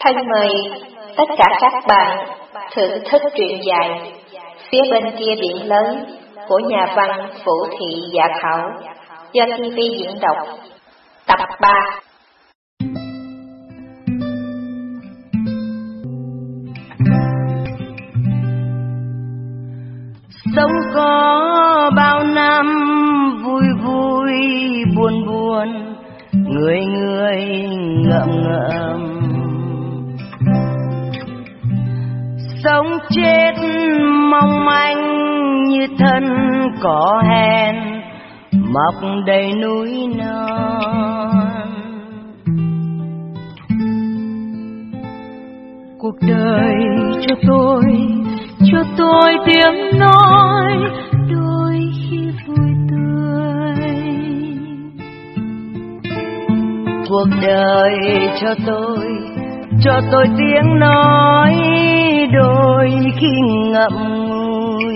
Thân mời, tất cả các bạn, thưởng thức truyện dài Phía bên kia biển lớn của nhà văn Vũ Thị Dạ thảo do TV diễn đọc. Tập 3 Sống có bao năm vui vui, buồn buồn, Người người ngậm ngậm. Sống chết mong manh như thân cỏ hèn Mọc đầy núi non. Cuộc đời cho tôi, cho tôi tiếng nói Đôi khi vui tươi. Cuộc đời cho tôi, cho tôi tiếng nói. Đôi khi ngậm ngùi.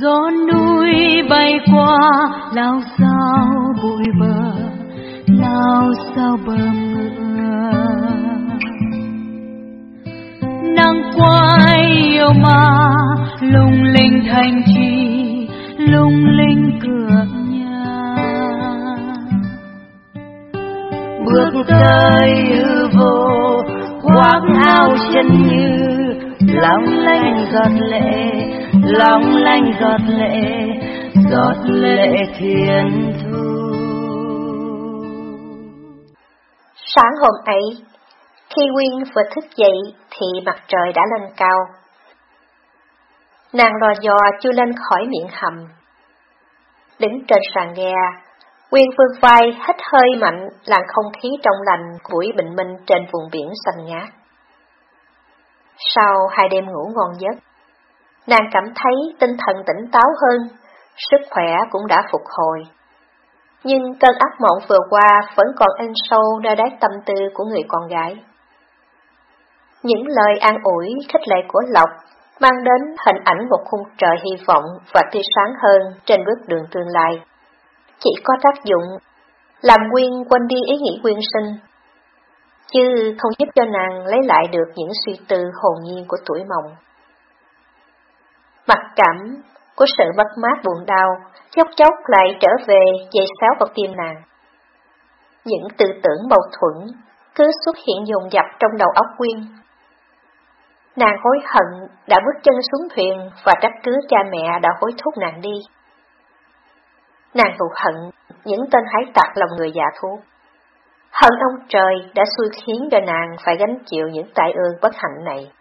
Gió núi bay qua, lao sao bụi bờ, lao sao bờ lung linh thanh trì lung linh cửa nhà bước tới hư vô khoác áo chân như lòng lanh giọt lệ lòng lanh giọt lệ giọt lệ thiên thu Sáng hôm ấy, khi Nguyên vừa thức dậy thì mặt trời đã lên cao. Nàng lò dò chưa lên khỏi miệng hầm. Đứng trên sàn ghe, Quyên vương vai hít hơi mạnh làn không khí trong lành buổi bình minh trên vùng biển xanh ngát. Sau hai đêm ngủ ngon giấc, nàng cảm thấy tinh thần tỉnh táo hơn, sức khỏe cũng đã phục hồi. Nhưng cơn ác mộng vừa qua vẫn còn ăn sâu nơi đáy tâm tư của người con gái. Những lời an ủi, khích lệ của Lộc mang đến hình ảnh một khung trời hy vọng và tươi sáng hơn trên bước đường tương lai. Chỉ có tác dụng làm Quyên quên đi ý nghĩ quyên sinh, chứ không giúp cho nàng lấy lại được những suy tư hồn nhiên của tuổi mộng. Mặc cảm của sự mất mát buồn đau, chốc chốc lại trở về dày xáo vào tim nàng. Những tư tưởng mâu thuẫn cứ xuất hiện dồn dập trong đầu óc Quyên. Nàng hối hận đã bước chân xuống thuyền và trách cứ cha mẹ đã hối thúc nàng đi. Nàng thù hận những tên hái tặc lòng người già thú. Hận ông trời đã xui khiến cho nàng phải gánh chịu những tai ương bất hạnh này.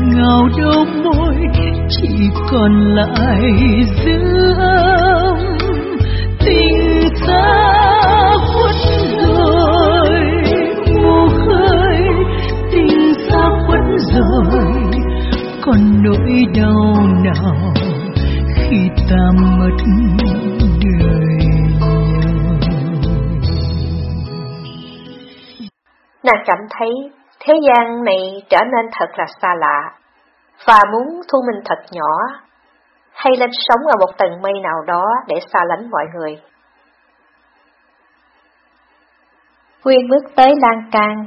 Ngào đâu môi, chỉ còn lại dư âm tình xa khuất rồi mù khơi tình xa khuất rồi còn nỗi đau nào khi ta mất đời? Nàng cảm thấy thế gian này trở nên thật là xa lạ, và muốn thu mình thật nhỏ, hay lên sống ở một tầng mây nào đó để xa lánh mọi người. Quyên bước tới lan can,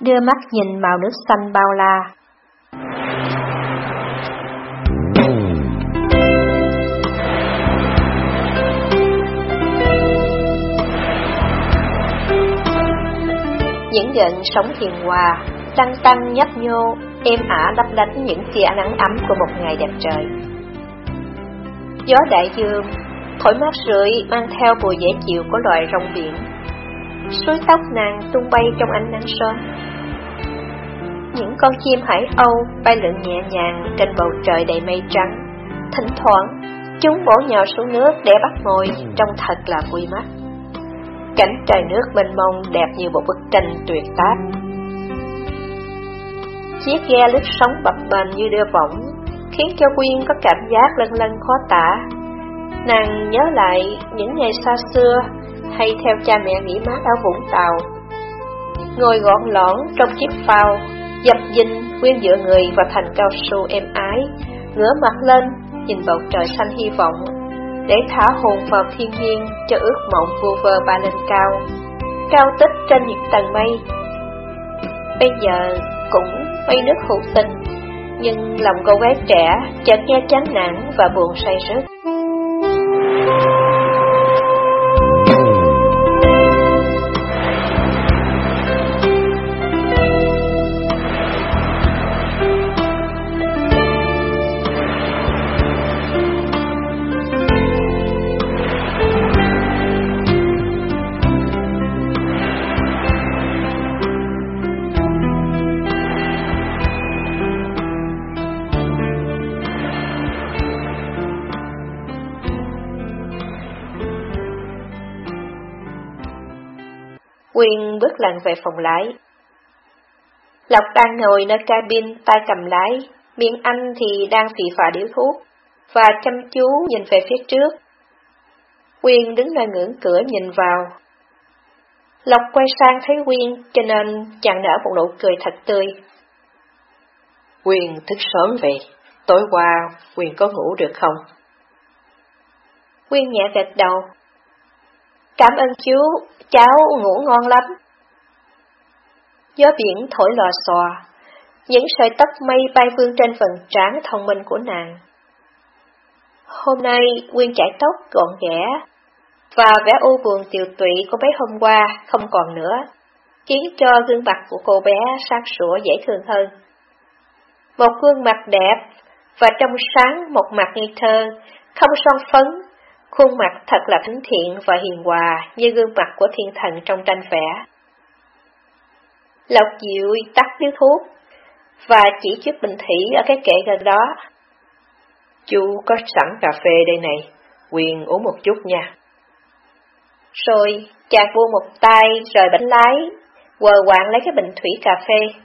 đưa mắt nhìn màu nước xanh bao la. Những gợn sóng hiền hòa, tăng tăng nhấp nhô, êm ả lấp lánh những tia nắng ấm của một ngày đẹp trời. Gió đại dương, thổi mát rượi mang theo mùi dễ chịu của loài rong biển. Suối tóc nàng tung bay trong ánh nắng sớm. Những con chim hải âu bay lượn nhẹ nhàng trên bầu trời đầy mây trắng. Thỉnh thoảng, chúng bổ nhào xuống nước để bắt mồi, trông thật là vui mắt. Cảnh trời nước mênh mông đẹp như một bức tranh tuyệt tác. Chiếc ghe lướt sóng bập bềnh như đưa võng, khiến cho Quyên có cảm giác lân lân khó tả. Nàng nhớ lại những ngày xa xưa, hay theo cha mẹ nghỉ mát ở Vũng Tàu. Ngồi gọn lõn trong chiếc phao, dập dinh Quyên dựa người vào thành cao su êm ái, ngửa mặt lên, nhìn bầu trời xanh hy vọng để thả hồn vào thiên nhiên cho ước mộng vô vơ ba lên cao, cao tích trên những tầng mây. Bây giờ cũng mây nước hữu tình, nhưng lòng cô gái trẻ chợt nghe chán nản và buồn say rớt. Bước lần về phòng lái. Lộc đang ngồi nơi cabin tay cầm lái, miệng anh thì đang phì phà điếu thuốc, và chăm chú nhìn về phía trước. Quyên đứng nơi ngưỡng cửa nhìn vào. Lộc quay sang thấy Quyên, cho nên chàng nở một nụ cười thật tươi. Quyên thức sớm vậy, tối qua Quyên có ngủ được không? Quyên nhẹ gật đầu. Cảm ơn chú, cháu ngủ ngon lắm. Gió biển thổi lò xòa, những sợi tóc mây bay vương trên phần trán thông minh của nàng. Hôm nay Quyên chải tóc gọn ghẽ, và vẻ u buồn tiều tụy của bé hôm qua không còn nữa, khiến cho gương mặt của cô bé sáng sủa dễ thương hơn. Một gương mặt đẹp và trong sáng một mặt ngây thơ, không son phấn, Khuôn mặt thật là thánh thiện và hiền hòa như gương mặt của thiên thần trong tranh vẽ. Lộc Diệu tắt điếu thuốc và chỉ chiếc bình thủy ở cái kệ gần đó. Chú có sẵn cà phê đây này, quyền uống một chút nha. Rồi chàng buông một tay rời bánh lái, quờ quạng lấy cái bình thủy cà phê.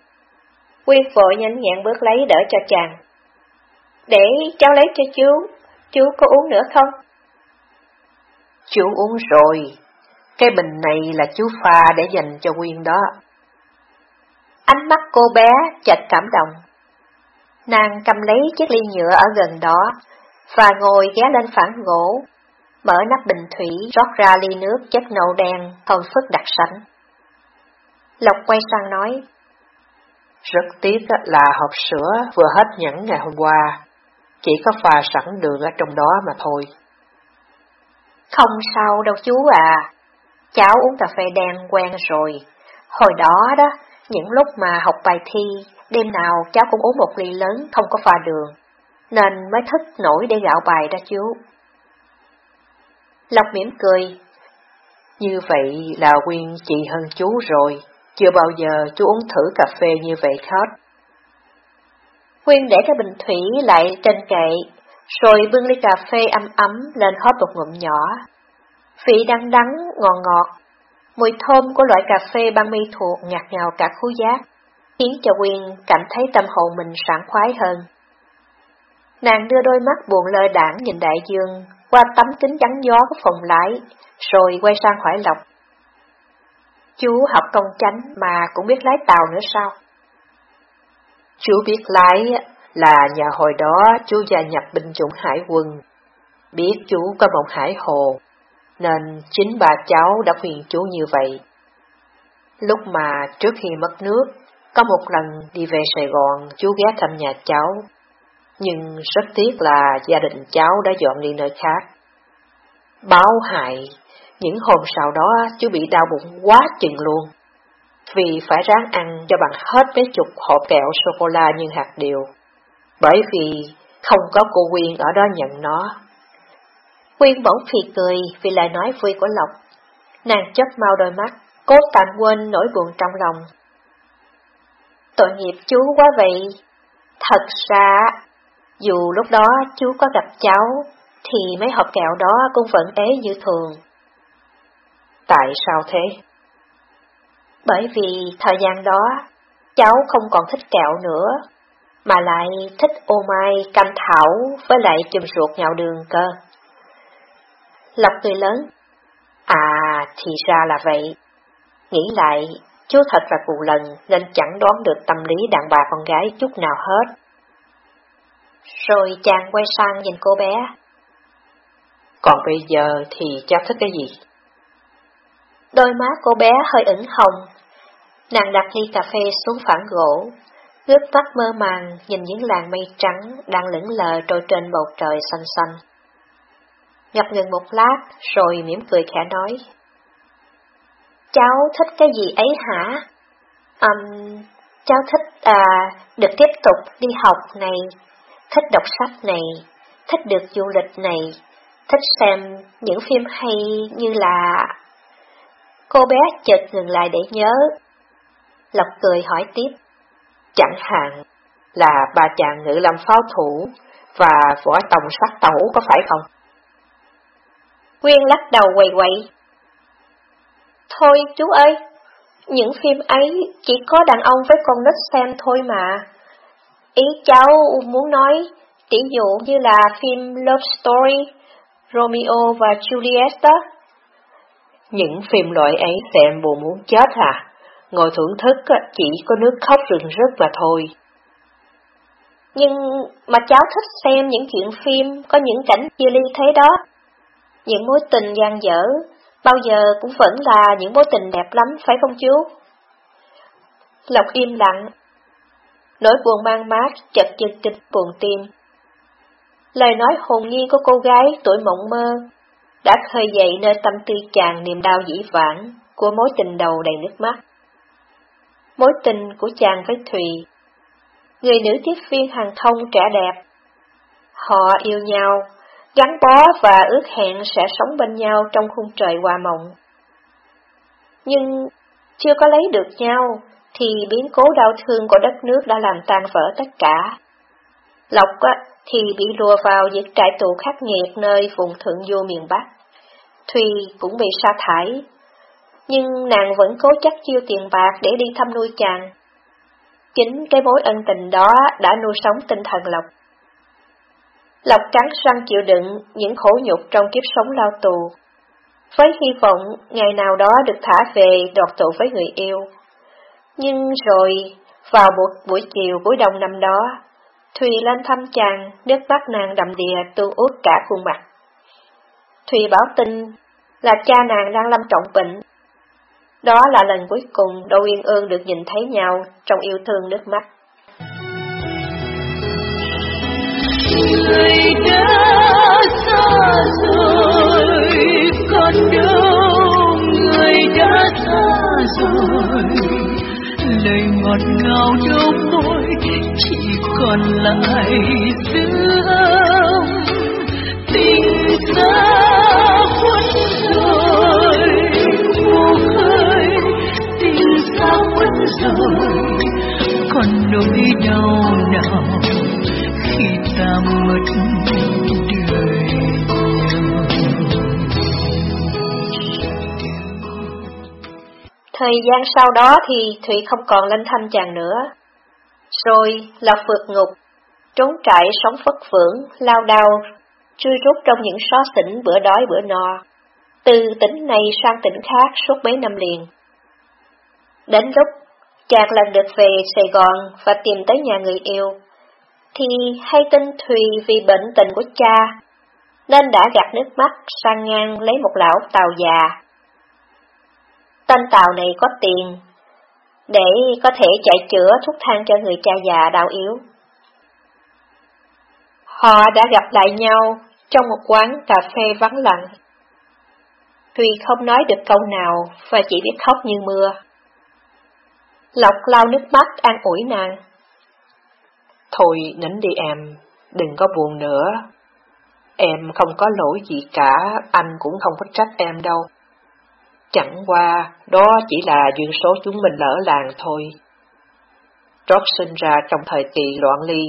Quyên vội nhanh nhẹn bước lấy đỡ cho chàng. Để cháu lấy cho chú, chú có uống nữa không? Chú uống rồi, cái bình này là chú pha để dành cho Quyên đó. Ánh mắt cô bé chợt cảm động. Nàng cầm lấy chiếc ly nhựa ở gần đó, và ngồi ghé lên phản gỗ, mở nắp bình thủy rót ra ly nước chất nâu đen, thơm phức đặc sánh. Lộc quay sang nói, Rất tiếc là hộp sữa vừa hết nhẫn ngày hôm qua, chỉ có pha sẵn đường ở trong đó mà thôi. Không sao đâu chú à, cháu uống cà phê đen quen rồi. Hồi đó đó, những lúc mà học bài thi, đêm nào cháu cũng uống một ly lớn không có pha đường, nên mới thức nổi để gạo bài ra chú. Lộc mỉm cười. Như vậy là Quyên chị hơn chú rồi, chưa bao giờ chú uống thử cà phê như vậy hết. Quyên để cái bình thủy lại trên kệ, rồi bưng ly cà phê ấm ấm lên hóp một ngụm nhỏ. Vị đắng đắng, ngọt ngọt, mùi thơm của loại cà phê băng mi thuộc ngạt ngào cả khứu giác, khiến cho Quyên cảm thấy tâm hồn mình sảng khoái hơn. Nàng đưa đôi mắt buồn lơ đảng nhìn đại dương qua tấm kính chắn gió của phòng lái, rồi quay sang hỏi Lộc. Chú học công chánh mà cũng biết lái tàu nữa sao? Chú biết lái là nhờ hồi đó chú gia nhập binh chủng hải quân. Biết chú có một hải hồ, nên chính bà cháu đã khuyên chú như vậy. Lúc mà trước khi mất nước, có một lần đi về Sài Gòn chú ghé thăm nhà cháu, nhưng rất tiếc là gia đình cháu đã dọn đi nơi khác. Báo hại, những hôm sau đó chú bị đau bụng quá chừng luôn, vì phải ráng ăn cho bằng hết mấy chục hộp kẹo sô-cô-la như hạt điều, bởi vì không có cô Quyên ở đó nhận nó. Quyên bỗng phì cười vì lời nói vui của Lộc. Nàng chớp mau đôi mắt, cố tạm quên nỗi buồn trong lòng. Tội nghiệp chú quá vậy. Thật ra, dù lúc đó chú có gặp cháu, thì mấy hộp kẹo đó cũng vẫn ế như thường. Tại sao thế? Bởi vì thời gian đó, cháu không còn thích kẹo nữa, mà lại thích ô mai, cam thảo với lại chùm ruột nhạo đường cơ. Lộc cười lớn. À, thì ra là vậy. Nghĩ lại, chú thật là cụ lần nên chẳng đoán được tâm lý đàn bà con gái chút nào hết. Rồi chàng quay sang nhìn cô bé. Còn bây giờ thì cháu thích cái gì? Đôi má cô bé hơi ửng hồng. Nàng đặt ly cà phê xuống phản gỗ, ngước mắt mơ màng nhìn những làn mây trắng đang lững lờ trôi trên bầu trời xanh xanh. Ngập ngừng một lát rồi mỉm cười khẽ nói. Cháu thích cái gì ấy hả? Um, cháu thích à, được tiếp tục đi học này, thích đọc sách này, thích được du lịch này, thích xem những phim hay như là... Cô bé chợt ngừng lại để nhớ. Lộc cười hỏi tiếp. Chẳng hạn là bà chàng ngữ làm pháo thủ và võ tòng sát tẩu có phải không? Nguyên lắc đầu quầy quậy. Thôi chú ơi, những phim ấy chỉ có đàn ông với con nít xem thôi mà. Ý cháu muốn nói, tỷ dụ như là phim Love Story, Romeo và Juliet đó. Những phim loại ấy xem buồn muốn chết à? Ngồi thưởng thức chỉ có nước khóc rừng rớt là thôi. Nhưng mà cháu thích xem những chuyện phim có những cảnh chia ly thế đó. Những mối tình gian dở, bao giờ cũng vẫn là những mối tình đẹp lắm, phải không chú? Lộc im lặng. Nỗi buồn mang mát chật chật kịch buồn tim. Lời nói hồn nhiên của cô gái tuổi mộng mơ đã khơi dậy nơi tâm tư chàng niềm đau dĩ vãng của mối tình đầu đầy nước mắt. Mối tình của chàng với Thùy, người nữ tiếp viên hàng thông trẻ đẹp. Họ yêu nhau, gắn bó và ước hẹn sẽ sống bên nhau trong khung trời hòa mộng. Nhưng chưa có lấy được nhau, thì biến cố đau thương của đất nước đã làm tan vỡ tất cả. Lộc á, thì bị lùa vào những trại tù khắc nghiệt nơi vùng thượng du miền Bắc. Thùy cũng bị sa thải, nhưng nàng vẫn cố chắc chiêu tiền bạc để đi thăm nuôi chàng. Chính cái mối ân tình đó đã nuôi sống tinh thần Lộc. Lộc cắn răng chịu đựng những khổ nhục trong kiếp sống lao tù, với hy vọng ngày nào đó được thả về đọt tụ với người yêu. Nhưng rồi, vào một buổi chiều cuối đông năm đó, Thùy lên thăm chàng, nước mắt nàng đậm đìa tương ướt cả khuôn mặt. Thùy báo tin là cha nàng đang lâm trọng bệnh. Đó là lần cuối cùng Đỗ Yên Ương được nhìn thấy nhau trong yêu thương nước mắt. Lời ngọt ngào đâu môi chỉ còn lại sương. tình xa khuất rồi mù khơi tình xa khuất rồi còn nỗi đau nào khi ta mất Thời gian sau đó thì Thụy không còn lên thăm chàng nữa. Rồi là phượt ngục, trốn trại sống phất phưởng, lao đao, chui rút trong những xó xỉnh bữa đói bữa no, từ tỉnh này sang tỉnh khác suốt mấy năm liền. Đến lúc chàng lần được về Sài Gòn và tìm tới nhà người yêu, thì hay tin Thùy vì bệnh tình của cha, nên đã gạt nước mắt sang ngang lấy một lão tàu già. Tên tàu này có tiền, để có thể chạy chữa thuốc thang cho người cha già đau yếu. Họ đã gặp lại nhau trong một quán cà phê vắng lặng. Thùy không nói được câu nào và chỉ biết khóc như mưa. Lộc lau nước mắt an ủi nàng. Thôi nín đi em, đừng có buồn nữa. Em không có lỗi gì cả, anh cũng không có trách em đâu. Chẳng qua, đó chỉ là duyên số chúng mình lỡ làng thôi. Trót sinh ra trong thời kỳ loạn ly,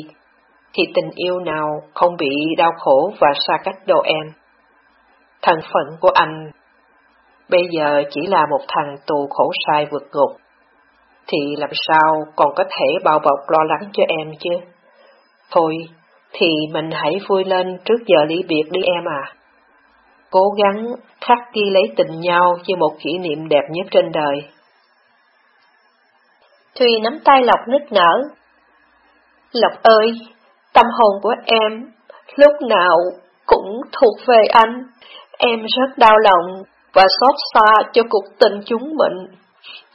thì tình yêu nào không bị đau khổ và xa cách đâu em. Thân phận của anh bây giờ chỉ là một thằng tù khổ sai vượt ngục, thì làm sao còn có thể bao bọc lo lắng cho em chứ? Thôi, thì mình hãy vui lên trước giờ lý biệt đi em à. Cố gắng khắc ghi lấy tình nhau như một kỷ niệm đẹp nhất trên đời. Thùy nắm tay Lộc nức nở. Lộc ơi, tâm hồn của em lúc nào cũng thuộc về anh. Em rất đau lòng và xót xa cho cuộc tình chúng mình.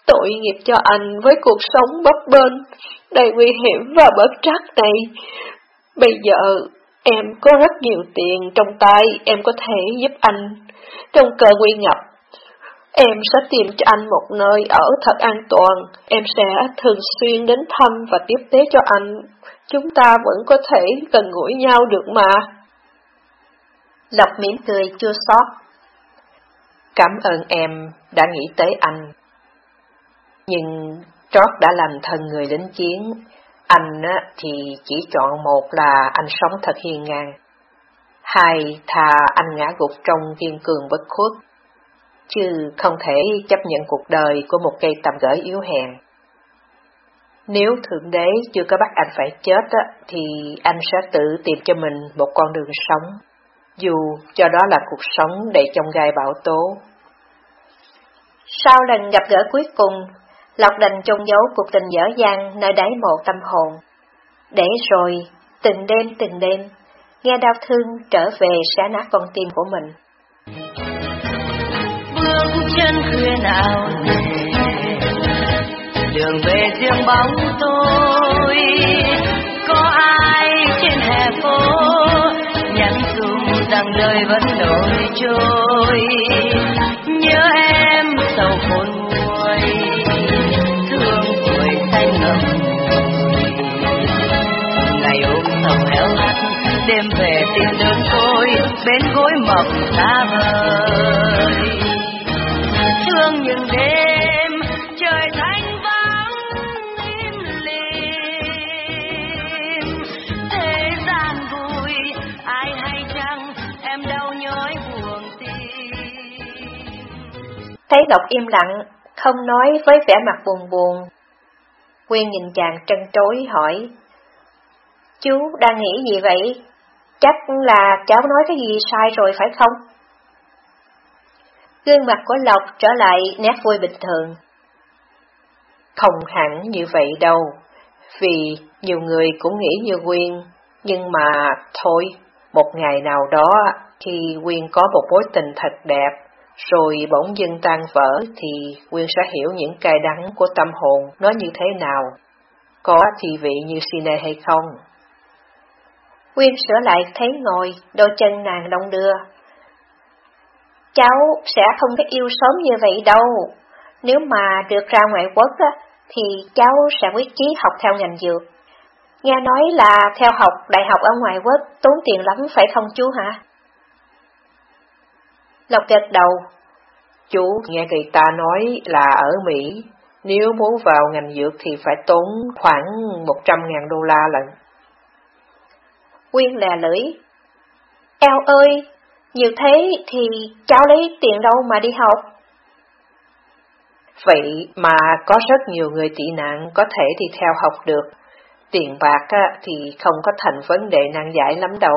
Tội nghiệp cho anh với cuộc sống bấp bênh, đầy nguy hiểm và bất trắc này. Bây giờ, em có rất nhiều tiền trong tay, em có thể giúp anh. Trong cơn nguy ngập, em sẽ tìm cho anh một nơi ở thật an toàn. Em sẽ thường xuyên đến thăm và tiếp tế cho anh. Chúng ta vẫn có thể gần gũi nhau được mà. Lộc mỉm cười chưa sót Cảm ơn em đã nghĩ tới anh. Nhưng Trót đã làm thân người lính chiến, anh thì chỉ chọn một là anh sống thật hiền ngang. Hai, thà anh ngã gục trong kiên cường bất khuất, chứ không thể chấp nhận cuộc đời của một cây tầm gửi yếu hèn. Nếu Thượng Đế chưa có bắt anh phải chết, thì anh sẽ tự tìm cho mình một con đường sống, dù cho đó là cuộc sống đầy trong gai bão tố. Sau lần gặp gỡ cuối cùng, Lộc đành trông giấu cuộc tình dở dàng nơi đáy mộ tâm hồn. Để rồi, từng đêm từng đêm, nghe đau thương trở về xé nát con tim của mình. Bước chân khuya nào đường về riêng bóng tôi, có ai trên hè phố nhắn dùng rằng đời vẫn nổi trôi, nhớ em đêm về tìm đơn côi bên gối mộng xa vời thương những đêm trời thanh vắng im lìm. Thế gian vui ai hay chăng em đau nhói buồn tim. Thấy ngọc im lặng không nói với vẻ mặt buồn buồn. Quyên nhìn chàng trân trối hỏi, Chú đang nghĩ gì vậy? Chắc là cháu nói cái gì sai rồi phải không? Gương mặt của Lộc trở lại nét vui bình thường. Không hẳn như vậy đâu, vì nhiều người cũng nghĩ như Quyên, nhưng mà thôi, một ngày nào đó khi Quyên có một mối tình thật đẹp, rồi bỗng dưng tan vỡ thì Quyên sẽ hiểu những cay đắng của tâm hồn nó như thế nào. Có thi vị như Sine hay không? Quyên sửa lại thấy ngồi, đôi chân nàng đông đưa. Cháu sẽ không có yêu sớm như vậy đâu. Nếu mà được ra ngoại quốc á, thì cháu sẽ quyết chí học theo ngành dược. Nghe nói là theo học đại học ở ngoại quốc tốn tiền lắm phải không chú hả? Lộc gật đầu. Chú nghe người ta nói là ở Mỹ, nếu muốn vào ngành dược thì phải tốn khoảng 100 ngàn đô la lận. Quyên lè lưỡi. Eo ơi, nhiều thế thì cháu lấy tiền đâu mà đi học? Vậy mà có rất nhiều người tị nạn có thể đi theo học được. Tiền bạc thì không có thành vấn đề nan giải lắm đâu.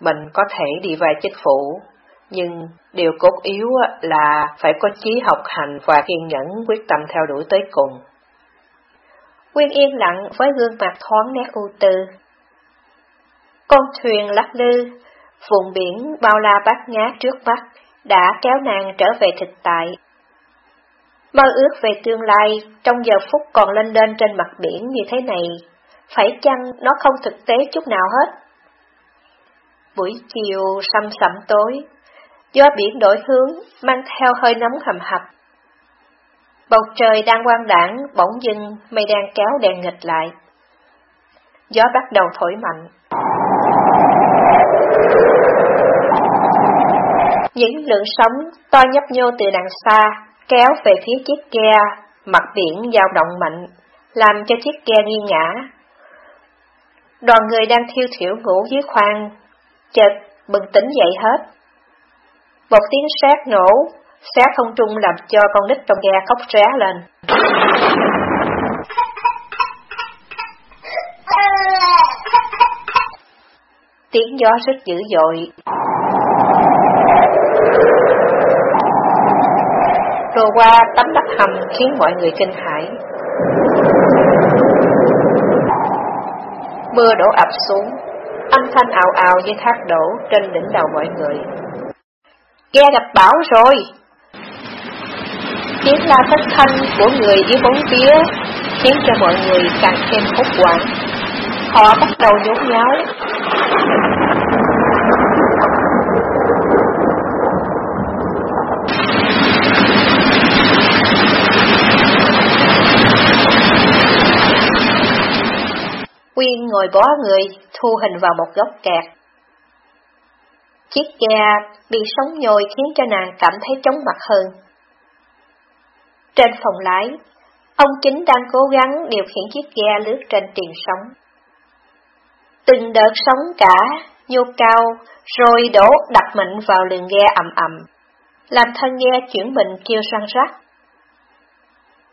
Mình có thể đi vay chính phủ, nhưng điều cốt yếu là phải có chí học hành và kiên nhẫn quyết tâm theo đuổi tới cùng. Quyên yên lặng với gương mặt thoáng nét ưu tư. Con thuyền lắc lư, vùng biển bao la bát ngát trước mắt đã kéo nàng trở về thực tại. Mơ ước về tương lai trong giờ phút còn lên lên trên mặt biển như thế này, phải chăng nó không thực tế chút nào hết? Buổi chiều xăm sẩm tối, gió biển đổi hướng, mang theo hơi nóng hầm hập. Bầu trời đang quang đảng, bỗng dưng mây đang kéo đèn nghịch lại. Gió bắt đầu thổi mạnh. Những lượng sóng to nhấp nhô từ đằng xa, kéo về phía chiếc ghe, mặt biển dao động mạnh, làm cho chiếc ghe nghiêng ngã. Đoàn người đang thiêu thiểu ngủ dưới khoang, chợt bừng tỉnh dậy hết. Một tiếng sét nổ, sét không trung làm cho con nít trong ghe khóc ré lên. Tiếng gió rất dữ dội. Qua tấm đất hầm khiến mọi người kinh hãi. Mưa đổ ập xuống, âm thanh ào ào như thác đổ trên đỉnh đầu mọi người. Ghe gặp bão rồi! Tiếng la thất thanh của người dưới bốn phía khiến cho mọi người càng thêm hốt hoảng. Họ bắt đầu nhốn nháo. Quyên ngồi bó người, thu hình vào một góc kẹt. Chiếc ghe bị sóng nhồi khiến cho nàng cảm thấy chóng mặt hơn. Trên phòng lái, ông chính đang cố gắng điều khiển chiếc ghe lướt trên tiền sóng. Từng đợt sóng cả, nhô cao, rồi đổ đặt mạnh vào lường ghe ầm ầm, làm thân ghe chuyển mình kêu răng rắc.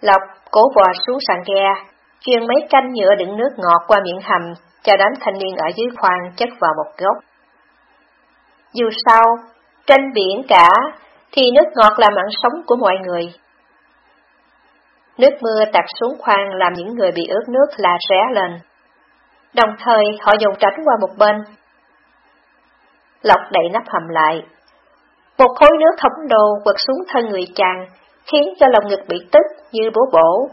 Lộc cố bò xuống sàn ghe, chuyên mấy canh nhựa đựng nước ngọt qua miệng hầm cho đám thanh niên ở dưới khoang chất vào một góc. Dù sao, trên biển cả, thì nước ngọt là mạng sống của mọi người. Nước mưa tạt xuống khoang làm những người bị ướt nước là ré lên. Đồng thời họ dùng tránh qua một bên. Lọc đậy nắp hầm lại. Một khối nước khổng đồ quật xuống thân người chàng, khiến cho lòng ngực bị tức như bố bổ.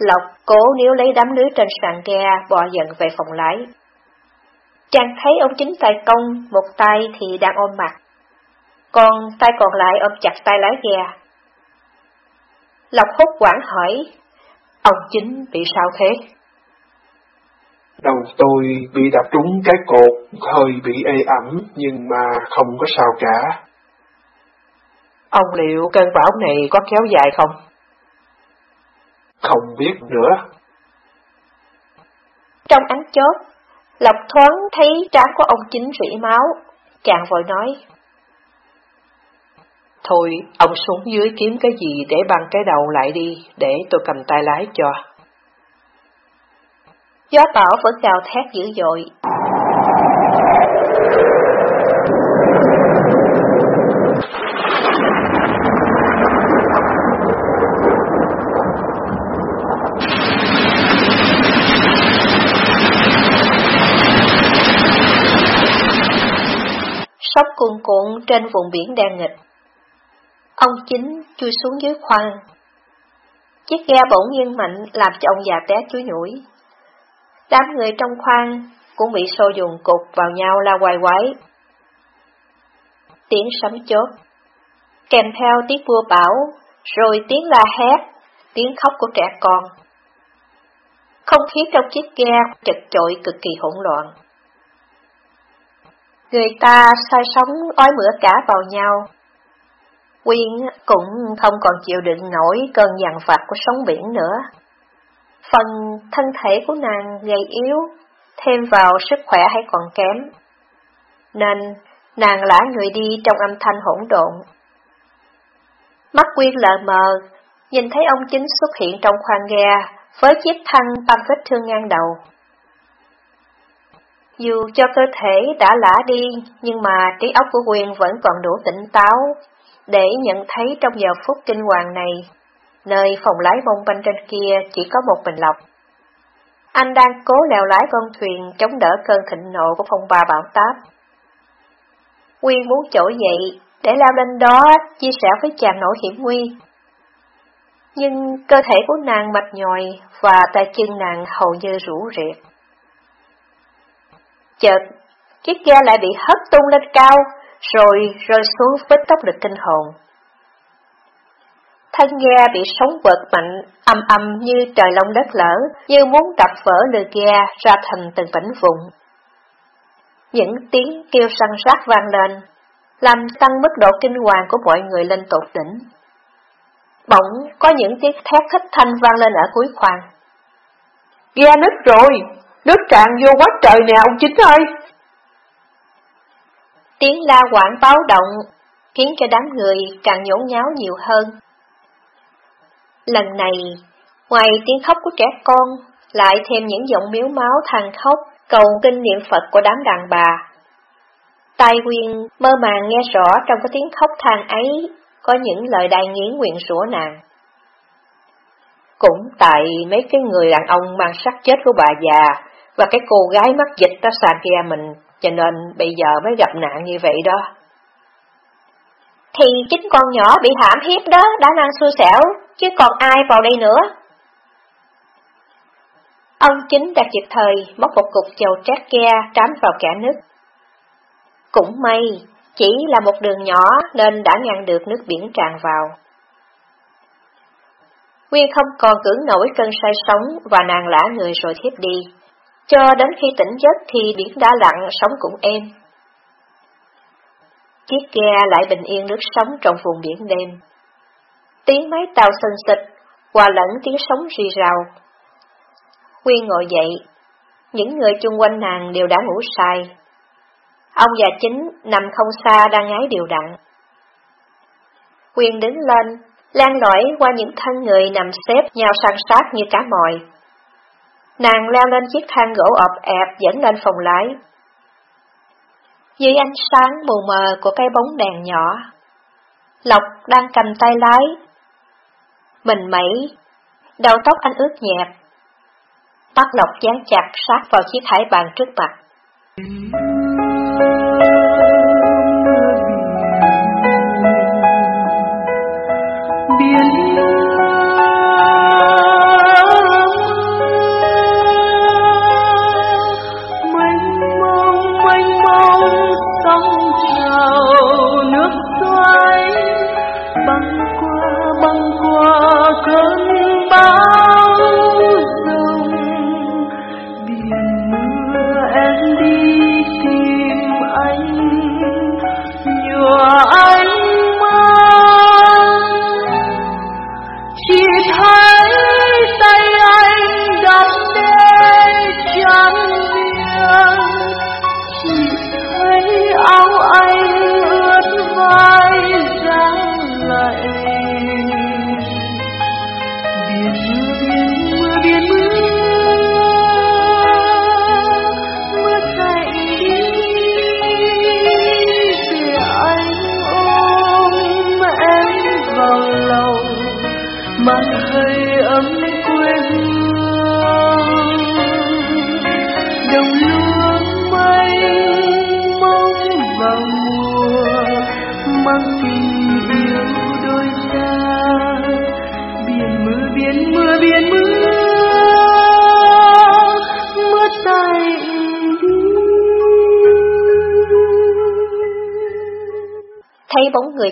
Lộc cố níu lấy đám lưới trên sàn ghe, bò dần về phòng lái. Chàng thấy ông chính tay công, một tay thì đang ôm mặt, còn tay còn lại ôm chặt tay lái ghe. Lộc hốt quảng hỏi, ông chính bị sao thế? Đầu tôi bị đập trúng cái cột, hơi bị ê ẩm, nhưng mà không có sao cả. Ông liệu cơn bão này có kéo dài không? Không biết nữa. Trong ánh chốt, Lộc thoáng thấy trán của ông chính rỉ máu, chàng vội nói. Thôi, ông xuống dưới kiếm cái gì để băng cái đầu lại đi, để tôi cầm tay lái cho. Gió tỏ vẫn gào thét dữ dội. Cuộn trên vùng biển đen nghịch. Ông chính chui xuống dưới khoang. Chiếc ghe bỗng nhiên mạnh làm cho ông già té chuối nhủi. Đám người trong khoang cũng bị xô dùng cục vào nhau la quay quái. Tiếng sấm chốt, kèm theo tiếng vua bảo, rồi tiếng la hét, tiếng khóc của trẻ con. Không khí trong chiếc ghe chật chội cực kỳ hỗn loạn. Người ta say sóng ói mửa cả vào nhau. Quyên cũng không còn chịu đựng nổi cơn dằn vặt của sóng biển nữa. Phần thân thể của nàng gầy yếu, thêm vào sức khỏe hay còn kém. Nên nàng lã người đi trong âm thanh hỗn độn. Mắt Quyên lờ mờ, nhìn thấy ông chính xuất hiện trong khoang ghe với chiếc thân băng vết thương ngang đầu. Dù cho cơ thể đã lã đi, nhưng mà trí óc của Quyên vẫn còn đủ tỉnh táo để nhận thấy trong giờ phút kinh hoàng này, nơi phòng lái bông banh trên kia chỉ có một mình lọc Anh đang cố leo lái con thuyền chống đỡ cơn thịnh nộ của phong ba bão táp. Quyên muốn trỗi dậy để lao lên đó chia sẻ với chàng nỗi hiểm nguy. Nhưng cơ thể của nàng mệt nhòi và tay chân nàng hầu như rũ rệt. Chợt, chiếc ghe lại bị hất tung lên cao, rồi rơi xuống với tốc lực kinh hồn. Thân ghe bị sóng quật mạnh, âm âm như trời lông đất lở, như muốn đập vỡ lừa ghe ra thành từng vĩnh vụn. Những tiếng kêu săn sát vang lên, làm tăng mức độ kinh hoàng của mọi người lên tột đỉnh. Bỗng có những tiếng thét thích thanh vang lên ở cuối khoang. Ghe nứt rồi, nước tràn vô quá trời nè ông chính ơi! Tiếng la quảng báo động, khiến cho đám người càng nhốn nháo nhiều hơn. Lần này, ngoài tiếng khóc của trẻ con, lại thêm những giọng miếu máu than khóc, cầu kinh niệm Phật của đám đàn bà. Tai Quyên mơ màng nghe rõ trong cái tiếng khóc than ấy có những lời đại nghiến nguyện rủa nàng. Cũng tại mấy cái người đàn ông mang sắc chết của bà già và cái cô gái mắc dịch ta sàn kia mình, cho nên bây giờ mới gặp nạn như vậy đó. Thì chính con nhỏ bị hãm hiếp đó đã năng xui xẻo, chứ còn ai vào đây nữa. Ông chính đã kịp thời móc một cục dầu trát ke trám vào kẻ nước. Cũng may, chỉ là một đường nhỏ nên đã ngăn được nước biển tràn vào. Nguyên không còn cưỡng nổi cơn say sóng và nàng lã người rồi thiếp đi. Cho đến khi tỉnh giấc thì biển đã lặng, sóng cũng êm. Chiếc ghe lại bình yên nước sóng trong vùng biển đêm. Tiếng máy tàu sần xịch, hòa lẫn tiếng sóng rì rào. Quyên ngồi dậy, những người chung quanh nàng đều đã ngủ say. Ông già chính nằm không xa đang ngái điều đặn. Quyên đứng lên, lan lỏi qua những thân người nằm xếp nhau san sát như cá mòi. Nàng leo lên chiếc thang gỗ ọp ẹp dẫn lên phòng lái. Dưới ánh sáng mù mờ của cái bóng đèn nhỏ, Lộc đang cầm tay lái. Mình mẩy, đầu tóc anh ướt nhẹp. Bắt Lộc dán chặt sát vào chiếc hải bàn trước mặt.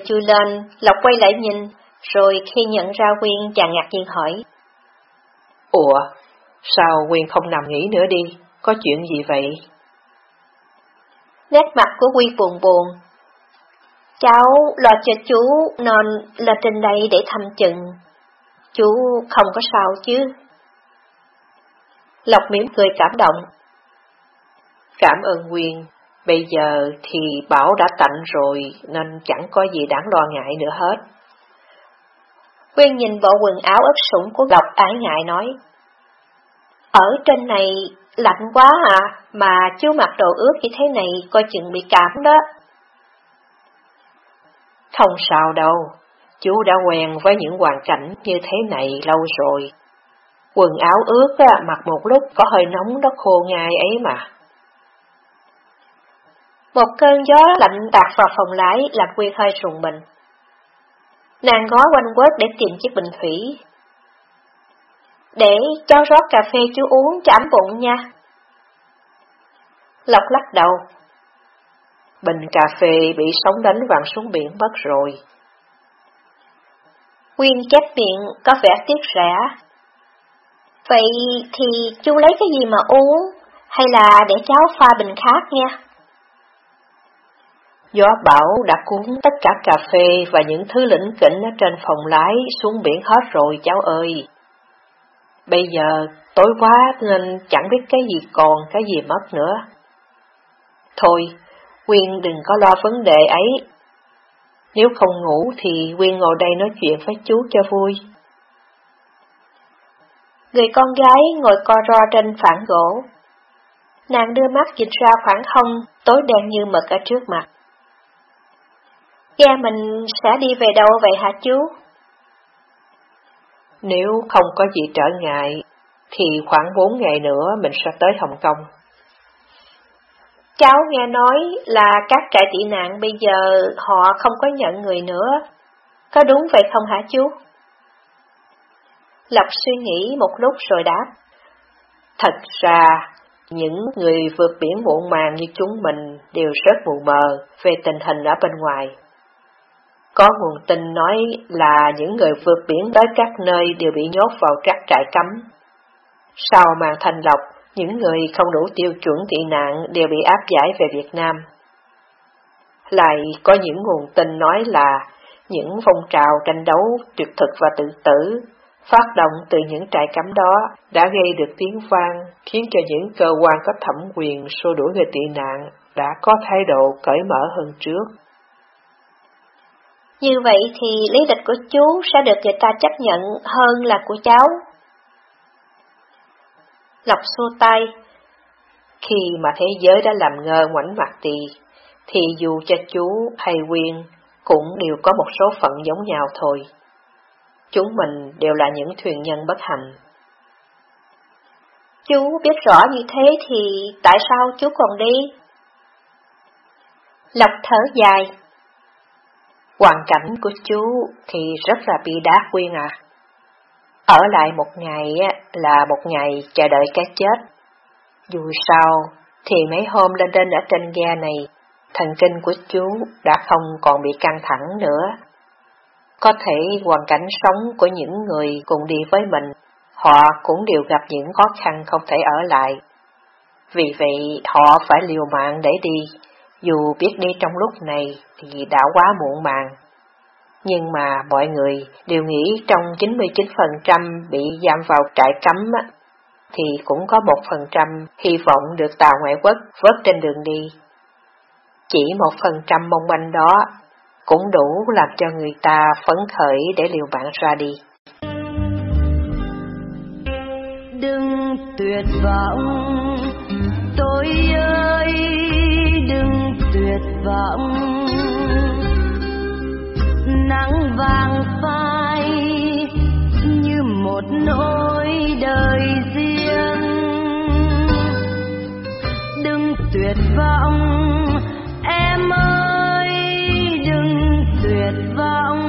Chui lên, Lộc quay lại nhìn, rồi khi nhận ra Quyên chàng ngạc nhiên hỏi. Ủa, sao Quyên không nằm nghỉ nữa đi, có chuyện gì vậy? Nét mặt của Quyên buồn buồn. Cháu lo cho chú nên là trên đây để thăm chừng. Chú không có sao chứ? Lộc mỉm cười cảm động. Cảm ơn Quyên, Bây giờ thì bão đã tạnh rồi nên chẳng có gì đáng lo ngại nữa hết. Quyên nhìn bộ quần áo ướt sũng của Lộc ái ngại nói. Ở trên này Lạnh quá à, mà chú mặc đồ ướt như thế này coi chừng bị cảm đó. Không sao đâu, chú đã quen với những hoàn cảnh như thế này lâu rồi. Quần áo ướt mặc một lúc có hơi nóng đó khô ngay ấy mà. Một cơn gió lạnh tạt vào phòng lái làm Quyên hơi rùng mình. Nàng gói quanh quất để tìm chiếc bình thủy. Để cháu rót cà phê chú uống cho ấm bụng nha. Lộc lắc đầu. Bình cà phê bị sóng đánh văng xuống biển mất rồi. Quyên chép miệng có vẻ tiếc rẻ. Vậy thì chú lấy cái gì mà uống, hay là để cháu pha bình khác nha? Gió bão đã cuốn tất cả cà phê và những thứ lĩnh kỉnh ở trên phòng lái xuống biển hết rồi cháu ơi. Bây giờ tối quá nên chẳng biết cái gì còn, cái gì mất nữa. Thôi, Quyên đừng có lo vấn đề ấy. Nếu không ngủ thì Quyên ngồi đây nói chuyện với chú cho vui. Người con gái ngồi co ro trên phản gỗ. Nàng đưa mắt nhìn ra khoảng không, tối đen như mực ở trước mặt. Ghe mình sẽ đi về đâu vậy hả chú? Nếu không có gì trở ngại, thì khoảng bốn ngày nữa mình sẽ tới Hồng Kông. Cháu nghe nói là các trại tị nạn bây giờ họ không có nhận người nữa. Có đúng vậy không hả chú? Lộc suy nghĩ một lúc rồi đáp. Thật ra, những người vượt biển muộn màng như chúng mình đều rất mù mờ về tình hình ở bên ngoài. Có nguồn tin nói là những người vượt biển tới các nơi đều bị nhốt vào các trại cấm. Sau màn thanh lọc, những người không đủ tiêu chuẩn tị nạn đều bị áp giải về Việt Nam. Lại có những nguồn tin nói là những phong trào tranh đấu tuyệt thực và tự tử phát động từ những trại cấm đó đã gây được tiếng vang, khiến cho những cơ quan có thẩm quyền xua đuổi người tị nạn đã có thái độ cởi mở hơn trước. Như vậy thì lý lịch của chú sẽ được người ta chấp nhận hơn là của cháu. Lộc xua tay. Khi mà thế giới đã làm ngơ ngoảnh mặt thì, thì dù cho chú hay Quyên cũng đều có một số phận giống nhau thôi. Chúng mình đều là những thuyền nhân bất hạnh. Chú biết rõ như thế thì tại sao chú còn đi? Lộc thở dài. Hoàn cảnh của chú thì rất là bi đát Quyên à. Ở lại một ngày là một ngày chờ đợi cái chết. Dù sao, thì mấy hôm lên đến ở trên ghe này, thần kinh của chú đã không còn bị căng thẳng nữa. Có thể hoàn cảnh sống của những người cùng đi với mình, họ cũng đều gặp những khó khăn không thể ở lại. Vì vậy họ phải liều mạng để đi, dù biết đi trong lúc này thì đã quá muộn màng. Nhưng mà mọi người đều nghĩ trong 99% bị giam vào trại cấm thì cũng có một phần trăm hy vọng được tàu ngoại quốc vớt trên đường đi. Chỉ một phần trăm mong manh đó cũng đủ làm cho người ta phấn khởi để liều mạng ra đi. Đừng tuyệt vọng, tôi ơi, đừng vọng. Nắng vàng phai như một nỗi đời riêng. Đừng tuyệt vọng, em ơi, đừng tuyệt vọng.